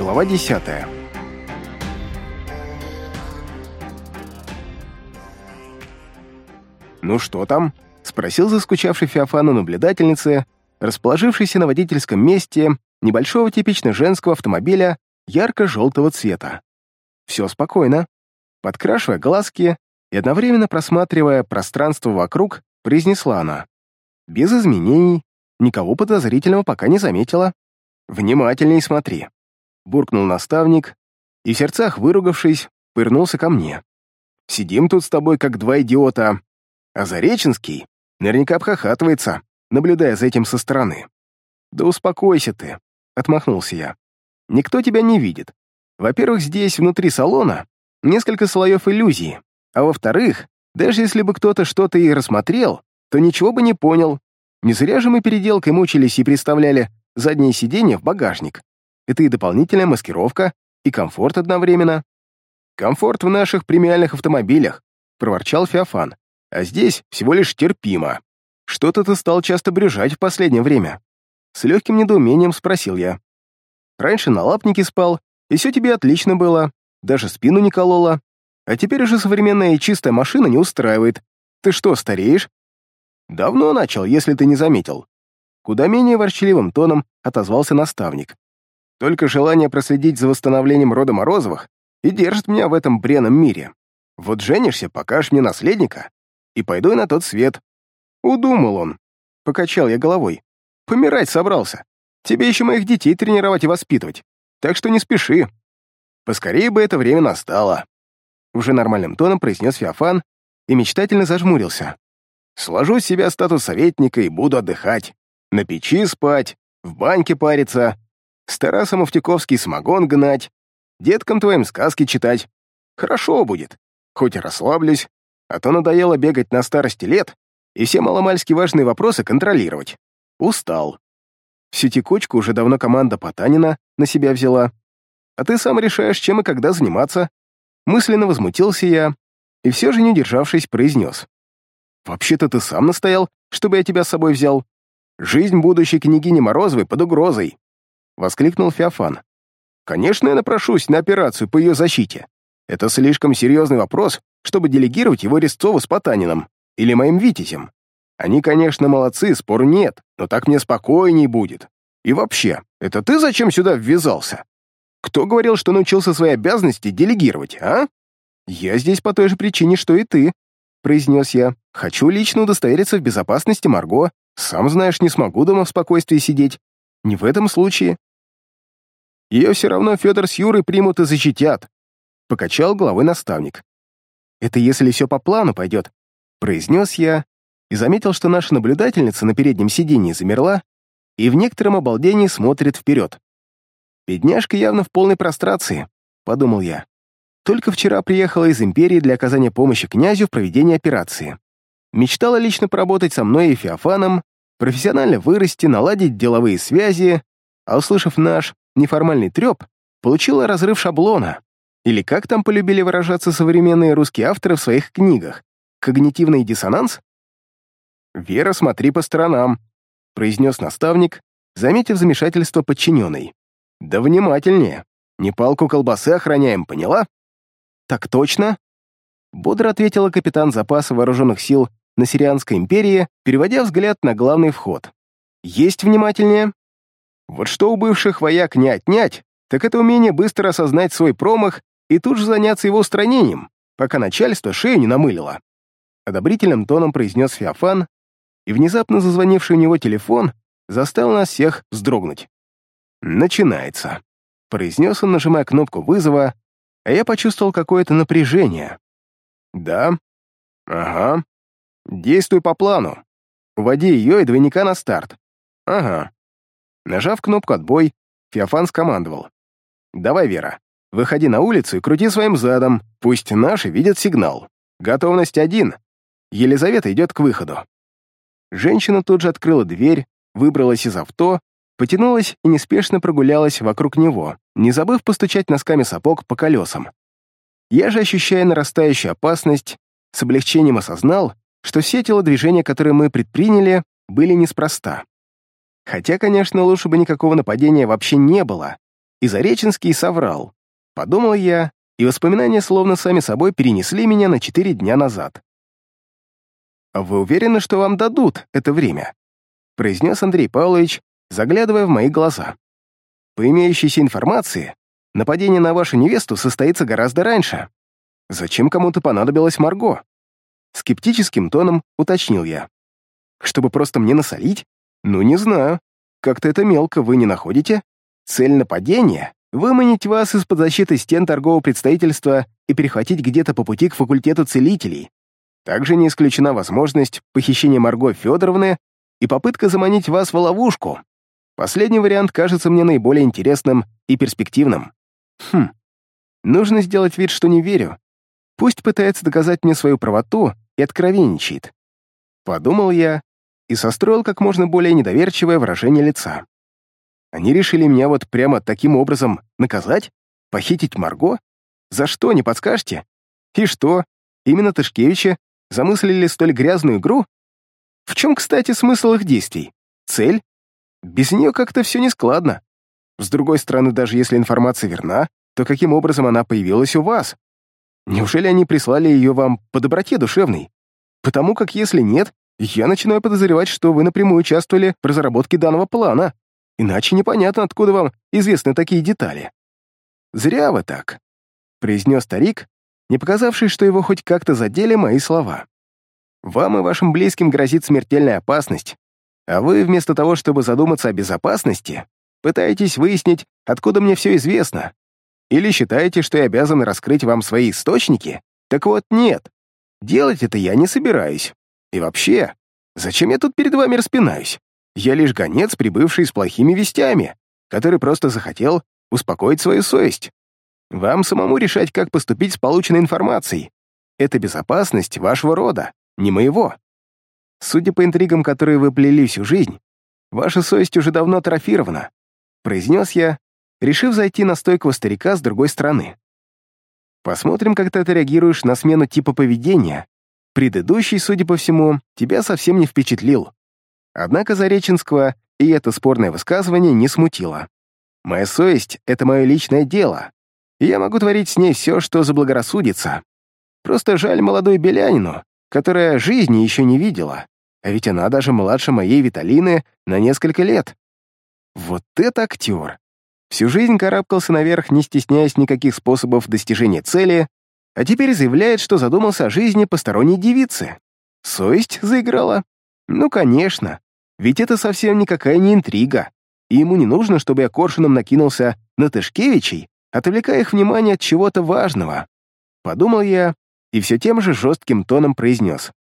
Глава 10. «Ну что там?» — спросил заскучавший Феофану наблюдательницы, расположившийся на водительском месте небольшого типично женского автомобиля ярко-желтого цвета. Все спокойно. Подкрашивая глазки и одновременно просматривая пространство вокруг, произнесла она. Без изменений, никого подозрительного пока не заметила. «Внимательней смотри», — буркнул наставник и в сердцах выругавшись, пырнулся ко мне. «Сидим тут с тобой, как два идиота, а Зареченский наверняка обхахатывается, наблюдая за этим со стороны. «Да успокойся ты», — отмахнулся я. «Никто тебя не видит. Во-первых, здесь, внутри салона, несколько слоев иллюзии, а во-вторых, даже если бы кто-то что-то и рассмотрел, то ничего бы не понял. Не зря же мы переделкой мучились и представляли заднее сиденье в багажник. Это и дополнительная маскировка, и комфорт одновременно. Комфорт в наших премиальных автомобилях, проворчал Феофан. А здесь всего лишь терпимо. Что-то ты стал часто брюжать в последнее время. С легким недоумением спросил я. Раньше на лапнике спал, и все тебе отлично было, даже спину не кололо. А теперь уже современная и чистая машина не устраивает. Ты что, стареешь? Давно начал, если ты не заметил. Куда менее ворчливым тоном отозвался наставник. Только желание проследить за восстановлением рода Морозовых и держит меня в этом бренном мире. Вот женишься, покажешь мне наследника, и пойду на тот свет, Удумал он. Покачал я головой. Помирать собрался. Тебе еще моих детей тренировать и воспитывать. Так что не спеши. Поскорее бы это время настало. Уже нормальным тоном произнес Феофан и мечтательно зажмурился. Сложу с себя статус советника и буду отдыхать. На печи спать, в баньке париться, с Тарасом Автиковский самогон гнать, деткам твоим сказки читать. Хорошо будет. Хоть и расслаблюсь, а то надоело бегать на старости лет и все маломальски важные вопросы контролировать. Устал. Всю текучку уже давно команда Потанина на себя взяла. А ты сам решаешь, чем и когда заниматься. Мысленно возмутился я, и все же, не удержавшись, произнес. «Вообще-то ты сам настоял, чтобы я тебя с собой взял. Жизнь будущей княгини Морозовой под угрозой!» — воскликнул Феофан. «Конечно, я напрошусь на операцию по ее защите. Это слишком серьезный вопрос, чтобы делегировать его Резцову с Потанином или моим витязем. Они, конечно, молодцы, спор нет, но так мне спокойней будет. И вообще, это ты зачем сюда ввязался? Кто говорил, что научился свои обязанности делегировать, а? Я здесь по той же причине, что и ты, произнес я. Хочу лично удостовериться в безопасности Марго. Сам знаешь, не смогу дома в спокойствии сидеть. Не в этом случае. Ее все равно Федор с Юрой примут и защитят. Покачал головой наставник. Это если все по плану пойдет, произнес я и заметил, что наша наблюдательница на переднем сиденье замерла и в некотором обалдении смотрит вперед. «Бедняжка явно в полной прострации», — подумал я. Только вчера приехала из Империи для оказания помощи князю в проведении операции. Мечтала лично поработать со мной и Феофаном, профессионально вырасти, наладить деловые связи, а услышав наш неформальный треп, получила разрыв шаблона. Или как там полюбили выражаться современные русские авторы в своих книгах? Когнитивный диссонанс? «Вера, смотри по сторонам», — произнес наставник, заметив замешательство подчиненной. «Да внимательнее. Не палку колбасы охраняем, поняла?» «Так точно», — бодро ответила капитан запаса вооруженных сил на Сирианской империи, переводя взгляд на главный вход. «Есть внимательнее?» Вот что у бывших вояк не отнять, так это умение быстро осознать свой промах и тут же заняться его устранением, пока начальство шею не намылило одобрительным тоном произнес Феофан, и внезапно зазвонивший у него телефон заставил нас всех вздрогнуть. «Начинается», — произнес он, нажимая кнопку вызова, а я почувствовал какое-то напряжение. «Да? Ага. Действуй по плану. Уводи ее и двойника на старт. Ага». Нажав кнопку «Отбой», Феофан скомандовал. «Давай, Вера, выходи на улицу и крути своим задом, пусть наши видят сигнал. Готовность один, Елизавета идет к выходу. Женщина тут же открыла дверь, выбралась из авто, потянулась и неспешно прогулялась вокруг него, не забыв постучать носками сапог по колесам. Я же, ощущая нарастающую опасность, с облегчением осознал, что все телодвижения, которые мы предприняли, были неспроста. Хотя, конечно, лучше бы никакого нападения вообще не было. и Зареченский соврал. Подумал я, и воспоминания словно сами собой перенесли меня на четыре дня назад. «А «Вы уверены, что вам дадут это время?» произнес Андрей Павлович, заглядывая в мои глаза. «По имеющейся информации, нападение на вашу невесту состоится гораздо раньше. Зачем кому-то понадобилась Марго?» Скептическим тоном уточнил я. «Чтобы просто мне насолить? Ну, не знаю. Как-то это мелко, вы не находите? Цель нападения — выманить вас из-под защиты стен торгового представительства и перехватить где-то по пути к факультету целителей. Также не исключена возможность похищения Марго Федоровны и попытка заманить вас в ловушку. Последний вариант кажется мне наиболее интересным и перспективным. Хм, нужно сделать вид, что не верю. Пусть пытается доказать мне свою правоту и откровенничает. Подумал я и состроил как можно более недоверчивое выражение лица. Они решили меня вот прямо таким образом наказать? Похитить Марго? За что, не подскажете? И что, именно Тышкевича замыслили столь грязную игру? В чем, кстати, смысл их действий? Цель? Без нее как-то все нескладно. С другой стороны, даже если информация верна, то каким образом она появилась у вас? Неужели они прислали ее вам по доброте душевной? Потому как если нет, я начинаю подозревать, что вы напрямую участвовали в разработке данного плана. Иначе непонятно, откуда вам известны такие детали. «Зря вы так», — произнес старик, не показавший, что его хоть как-то задели мои слова. «Вам и вашим близким грозит смертельная опасность, а вы, вместо того, чтобы задуматься о безопасности, пытаетесь выяснить, откуда мне все известно. Или считаете, что я обязан раскрыть вам свои источники? Так вот, нет. Делать это я не собираюсь. И вообще, зачем я тут перед вами распинаюсь? Я лишь гонец, прибывший с плохими вестями, который просто захотел успокоить свою совесть. Вам самому решать, как поступить с полученной информацией. Это безопасность вашего рода, не моего. Судя по интригам, которые вы плели всю жизнь, ваша совесть уже давно атрофирована, произнес я, решив зайти на стойкого старика с другой стороны. Посмотрим, как ты отреагируешь на смену типа поведения. Предыдущий, судя по всему, тебя совсем не впечатлил. Однако Зареченского и это спорное высказывание не смутило. Моя совесть — это мое личное дело, и я могу творить с ней все, что заблагорассудится. Просто жаль молодой Белянину, которая жизни еще не видела, а ведь она даже младше моей Виталины на несколько лет. Вот это актер! Всю жизнь карабкался наверх, не стесняясь никаких способов достижения цели, а теперь заявляет, что задумался о жизни посторонней девицы. Совесть заиграла? Ну, конечно, ведь это совсем никакая не интрига, и ему не нужно, чтобы я коршуном накинулся на Тышкевичей, отвлекая их внимание от чего-то важного. Подумал я и все тем же жестким тоном произнес.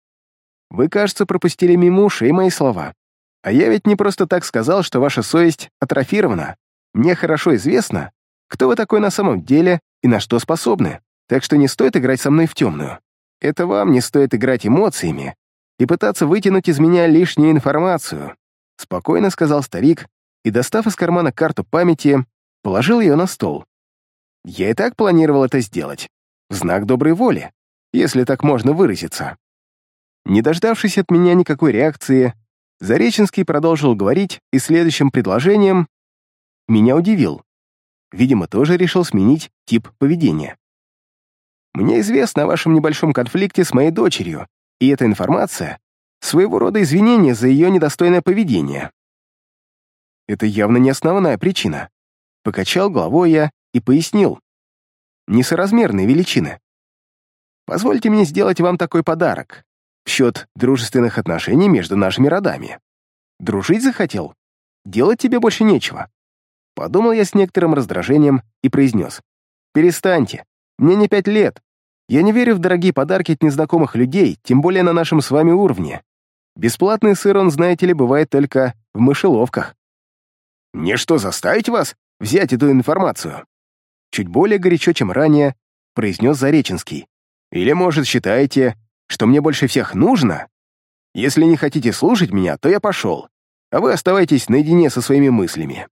«Вы, кажется, пропустили мимо ушей мои слова. А я ведь не просто так сказал, что ваша совесть атрофирована. Мне хорошо известно, кто вы такой на самом деле и на что способны, так что не стоит играть со мной в темную. Это вам не стоит играть эмоциями и пытаться вытянуть из меня лишнюю информацию», спокойно сказал старик и, достав из кармана карту памяти, положил ее на стол. «Я и так планировал это сделать, в знак доброй воли, если так можно выразиться». Не дождавшись от меня никакой реакции, Зареченский продолжил говорить и следующим предложением меня удивил. Видимо, тоже решил сменить тип поведения. Мне известно о вашем небольшом конфликте с моей дочерью, и эта информация — своего рода извинение за ее недостойное поведение. Это явно не основная причина. Покачал головой я и пояснил. Несоразмерные величины. Позвольте мне сделать вам такой подарок в счет дружественных отношений между нашими родами. Дружить захотел? Делать тебе больше нечего. Подумал я с некоторым раздражением и произнес. «Перестаньте. Мне не пять лет. Я не верю в дорогие подарки от незнакомых людей, тем более на нашем с вами уровне. Бесплатный сыр, он, знаете ли, бывает только в мышеловках». «Мне что, заставить вас взять эту информацию?» Чуть более горячо, чем ранее, произнес Зареченский. «Или, может, считаете, что мне больше всех нужно? Если не хотите слушать меня, то я пошел, а вы оставайтесь наедине со своими мыслями».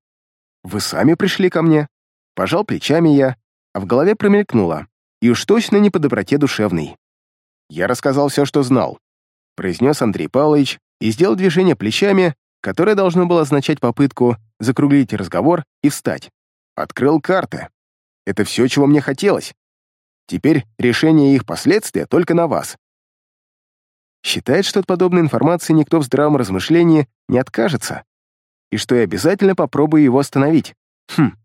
Вы сами пришли ко мне?» Пожал плечами я, а в голове промелькнуло. И уж точно не по доброте душевной. Я рассказал все, что знал. Произнес Андрей Павлович и сделал движение плечами, которое должно было означать попытку закруглить разговор и встать. открыл карты. Это все, чего мне хотелось. Теперь решение их последствия только на вас. Считает, что от подобной информации никто в здравом размышлении не откажется, и что я обязательно попробую его остановить. Хм,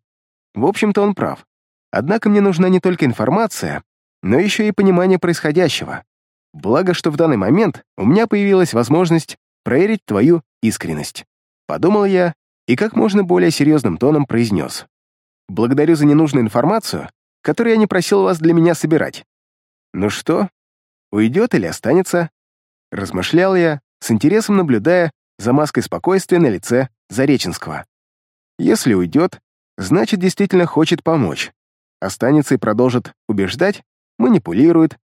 в общем-то он прав. Однако мне нужна не только информация, но еще и понимание происходящего. Благо, что в данный момент у меня появилась возможность проверить твою искренность. Подумал я и как можно более серьезным тоном произнес. Благодарю за ненужную информацию, которую я не просил вас для меня собирать. Ну что, уйдет или останется? Размышлял я, с интересом наблюдая за маской спокойствия на лице Зареченского. Если уйдет, значит, действительно хочет помочь. Останется и продолжит убеждать, манипулирует.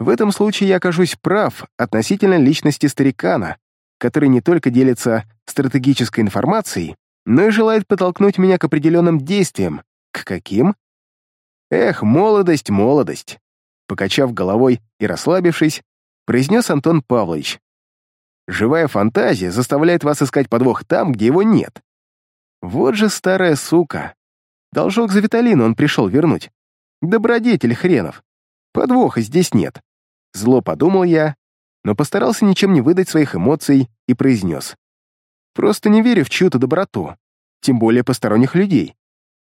В этом случае я окажусь прав относительно личности старикана, который не только делится стратегической информацией, но и желает подтолкнуть меня к определенным действиям. К каким? Эх, молодость, молодость. Покачав головой и расслабившись, произнес Антон Павлович. Живая фантазия заставляет вас искать подвох там, где его нет. Вот же старая сука. Должок за Виталину он пришел вернуть. Добродетель хренов. Подвоха здесь нет. Зло подумал я, но постарался ничем не выдать своих эмоций и произнес. Просто не верю в чью-то доброту, тем более посторонних людей.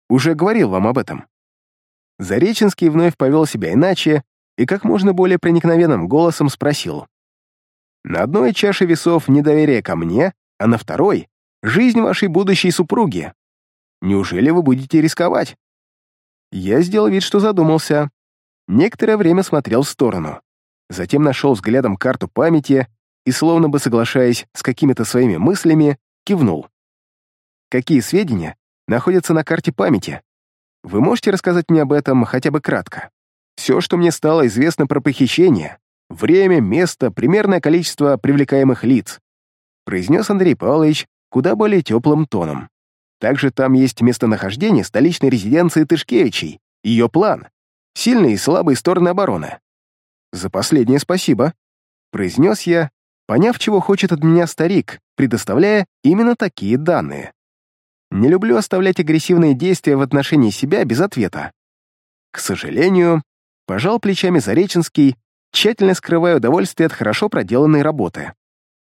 Уже говорил вам об этом. Зареченский вновь повел себя иначе и как можно более проникновенным голосом спросил. На одной чаше весов недоверие ко мне, а на второй — жизнь вашей будущей супруги. Неужели вы будете рисковать? Я сделал вид, что задумался. Некоторое время смотрел в сторону. Затем нашел взглядом карту памяти и, словно бы соглашаясь с какими-то своими мыслями, кивнул. Какие сведения находятся на карте памяти? Вы можете рассказать мне об этом хотя бы кратко? Все, что мне стало известно про похищение, время, место, примерное количество привлекаемых лиц, произнес Андрей Павлович куда более теплым тоном. Также там есть местонахождение столичной резиденции Тышкевичей, ее план, сильные и слабые стороны обороны. «За последнее спасибо», — произнес я, поняв, чего хочет от меня старик, предоставляя именно такие данные. Не люблю оставлять агрессивные действия в отношении себя без ответа. К сожалению, пожал плечами Зареченский, тщательно скрывая удовольствие от хорошо проделанной работы.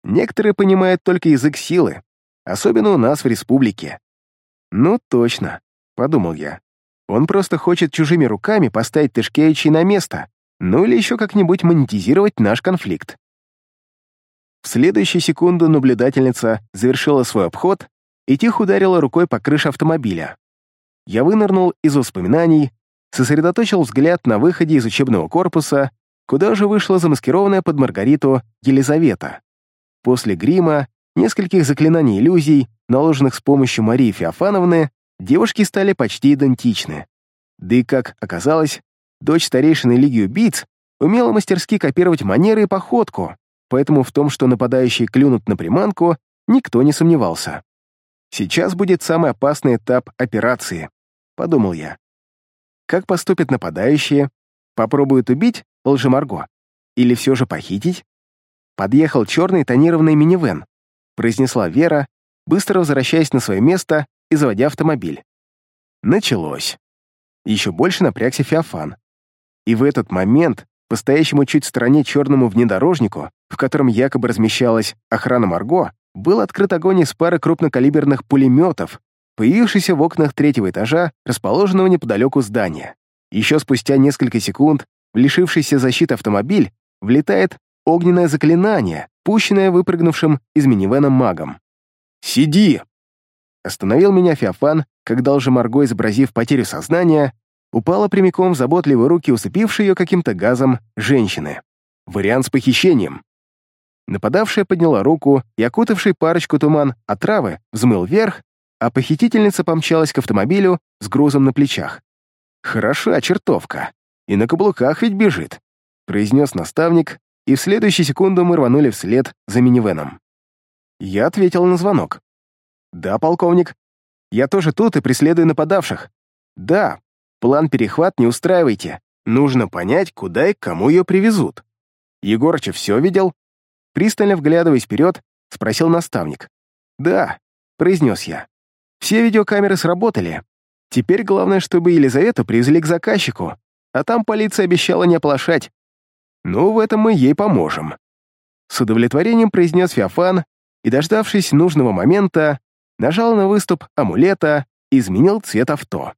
Некоторые понимают только язык силы, особенно у нас в республике. «Ну, точно», — подумал я. «Он просто хочет чужими руками поставить Тышкевичей на место, ну или еще как-нибудь монетизировать наш конфликт». В следующую секунду наблюдательница завершила свой обход и тихо ударила рукой по крыше автомобиля. Я вынырнул из воспоминаний, сосредоточил взгляд на выходе из учебного корпуса, куда уже вышла замаскированная под Маргариту Елизавета. После грима, нескольких заклинаний иллюзий, наложенных с помощью Марии Феофановны, девушки стали почти идентичны. Да и, как оказалось, дочь старейшины Лиги Убийц умела мастерски копировать манеры и походку, поэтому в том, что нападающие клюнут на приманку, никто не сомневался. Сейчас будет самый опасный этап операции, подумал я. Как поступят нападающие? Попробуют убить лжемарго? Или все же похитить? Подъехал черный тонированный минивэн, произнесла Вера, быстро возвращаясь на свое место и заводя автомобиль. Началось. Еще больше напрягся Феофан. И в этот момент, по стоящему чуть в стороне черному внедорожнику, в котором якобы размещалась охрана Марго, был открыт огонь из пары крупнокалиберных пулеметов, появившийся в окнах третьего этажа, расположенного неподалеку здания. Еще спустя несколько секунд лишившийся защиты автомобиль влетает огненное заклинание, пущенное выпрыгнувшим из минивэна магом. «Сиди!» Остановил меня Феофан, когда уже Марго, изобразив потерю сознания, упала прямиком в заботливые руки, усыпившие ее каким-то газом, женщины. Вариант с похищением. Нападавшая подняла руку, и окутавший парочку туман отравы взмыл вверх, а похитительница помчалась к автомобилю с грузом на плечах. «Хороша чертовка. И на каблуках ведь бежит», — произнес наставник, и в следующую секунду мы рванули вслед за минивеном. Я ответил на звонок. «Да, полковник. Я тоже тут и преследую нападавших. Да, план перехват не устраивайте. Нужно понять, куда и кому ее привезут. Егорыч все видел?» Пристально вглядываясь вперед, спросил наставник. «Да», — произнес я. «Все видеокамеры сработали. Теперь главное, чтобы Елизавету привезли к заказчику, а там полиция обещала не оплошать. Ну, в этом мы ей поможем. С удовлетворением произнес Феофан и, дождавшись нужного момента, нажал на выступ амулета и изменил цвет авто.